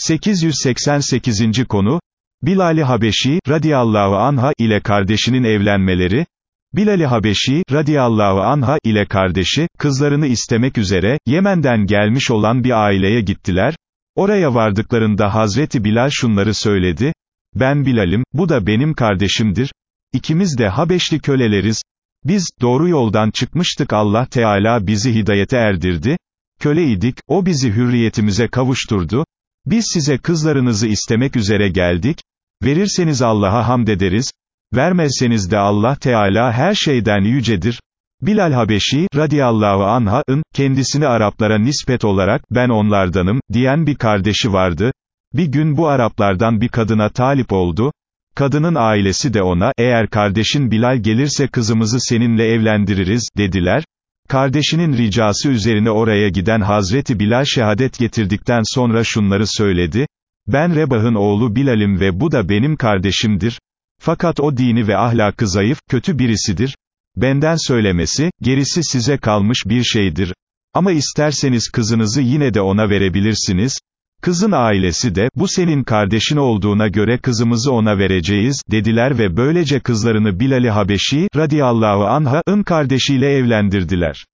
888. konu, Bilal-i Habeşi, radiyallahu anha, ile kardeşinin evlenmeleri, Bilal-i Habeşi, radiyallahu anha, ile kardeşi, kızlarını istemek üzere, Yemen'den gelmiş olan bir aileye gittiler, oraya vardıklarında Hazreti Bilal şunları söyledi, ben Bilal'im, bu da benim kardeşimdir, İkimiz de Habeşli köleleriz, biz, doğru yoldan çıkmıştık Allah Teala bizi hidayete erdirdi, köleydik, o bizi hürriyetimize kavuşturdu, biz size kızlarınızı istemek üzere geldik, verirseniz Allah'a hamd ederiz, vermezseniz de Allah Teala her şeyden yücedir. Bilal Habeşi, radiyallahu anha'ın, kendisini Araplara nispet olarak, ben onlardanım, diyen bir kardeşi vardı. Bir gün bu Araplardan bir kadına talip oldu, kadının ailesi de ona, eğer kardeşin Bilal gelirse kızımızı seninle evlendiririz, dediler. Kardeşinin ricası üzerine oraya giden Hazreti Bilal şehadet getirdikten sonra şunları söyledi, ben Rebah'ın oğlu Bilal'im ve bu da benim kardeşimdir. Fakat o dini ve ahlakı zayıf, kötü birisidir. Benden söylemesi, gerisi size kalmış bir şeydir. Ama isterseniz kızınızı yine de ona verebilirsiniz. Kızın ailesi de, bu senin kardeşin olduğuna göre kızımızı ona vereceğiz, dediler ve böylece kızlarını Bilal-i Habeşi, radiyallahu anha'ın kardeşiyle evlendirdiler.